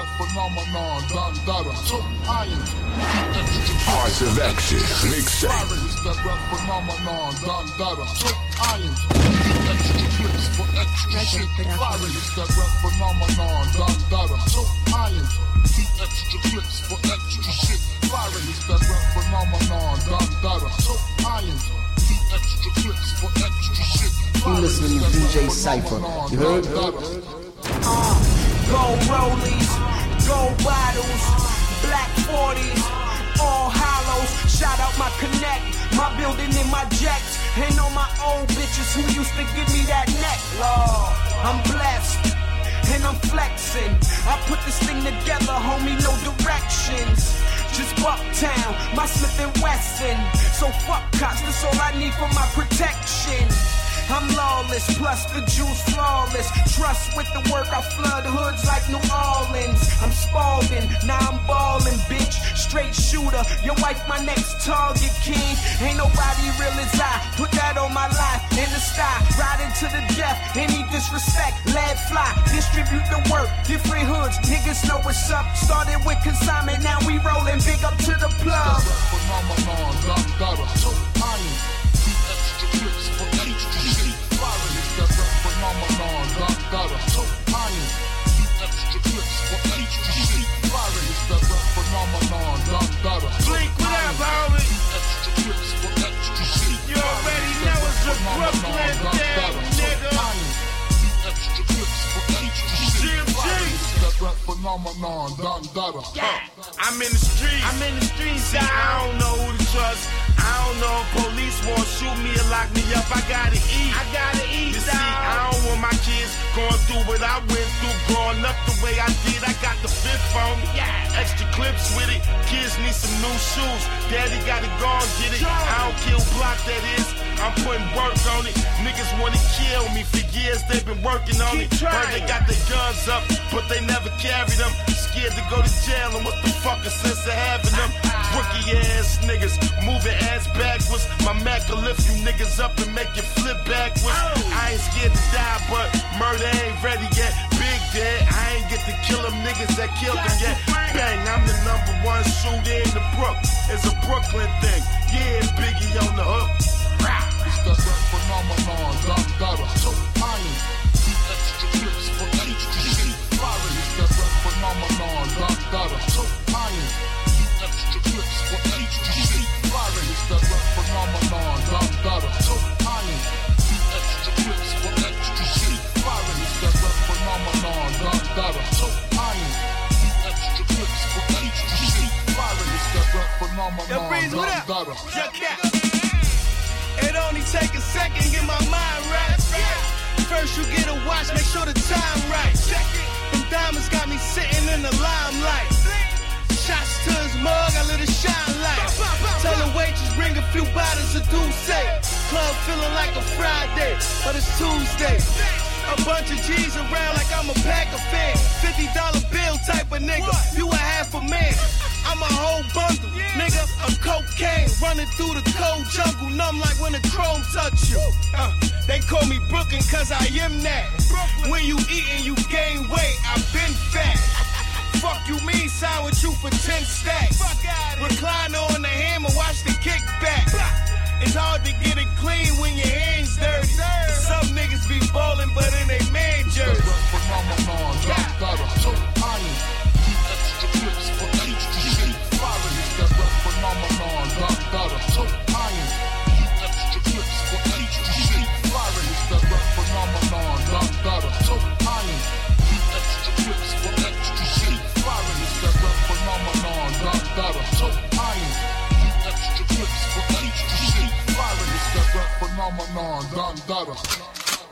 rap phenomenon, Don Dada. Two iron, Hearts of Action Mixtape. Is that rap phenomenon, Don Dada. Two iron, extra. You listening to DJ Cypher. You heard? Gold rollies, gold bottles, black 40s, all hollows. Shout out my connect, my building and my jets. And all my old bitches who used to give me that neck. Lord, I'm blessed. And I'm flexing. I put this thing together, homie, no directions. Just Bucktown, my Smith and Wesson. So fuck cops, that's all I need for my protection. I'm lawless, plus the juice flawless. Trust with the work, I flood hoods like New Orleans. I'm Spalding, now I'm ballin', bitch. Straight shooter, your wife my next target, king. Ain't nobody real as I. Put that on my life, in the sky, riding to the death. Any disrespect, lead fly, distribute the work. Different hoods, niggas know what's up. Started with consignment, now we rollin'. Big up to the plug. Phenomenon, Don Dada. I'm in the streets. I'm in the streets. See, I don't know who to trust. I don't know if police won't shoot me or lock me up. I gotta eat. I gotta eat. You see, I don't want my kids going through what I went through growing up the way I did. I got the fifth on me. Yeah. Extra clips with it. Kids need some new shoes. Daddy gotta go and get it. I don't kill block that is. I'm putting work on it. Niggas wanna kill me for years. They've been working on it. Heard they got their guns up, but they never carry them. Scared to go to jail, and what the fuck is sense of having them? Rookie ass niggas moving ass backwards. My Mac will lift you niggas up and make you flip backwards. I ain't scared to die, but murder ain't ready yet. Big dead, I ain't get to kill them niggas that killed them yet. Bang, I'm the number one shooter in the Brook. It's a Brooklyn thing. Yeah, Biggie on the hook. Rap phenomenon, Breeze, what up? Dada. Check that. It only take a second, get my mind right. First you get a watch, make sure the time right. Them diamonds got me sitting in the limelight. Shots to his mug, I let it shine light. Tell the waitress bring a few bottles of Douce. Club feeling like a Friday, but it's Tuesday. A bunch of G's around like I'm a pack of fan. $50 bill type of nigga. You a half a man. I'm a whole bundle, nigga. A cocaine running through the cold jungle, numb like when the chrome touch you. Uh, they call me Brooklyn cause I am that. Brooklyn. When you eatin', you gain weight. I've been fat. Fuck you mean sign with you for 10 stacks. Recliner on the hammer, watch the kickback. It's hard to get it clean when your hands dirty. Niggas be ballin', but in they man jersey. phenomenon, Don Dada. Two iron, keep extra clips for extra shit. Byron is that rap phenomenon, Don Dada. Two iron, keep extra clips for extra shit. Byron that rap phenomenon, Don Dada. Two iron, keep extra clips for extra shit. Byron that rap phenomenon, Don Dada. Two iron, keep extra clips for extra shit. Byron that rap phenomenon, Don Dada.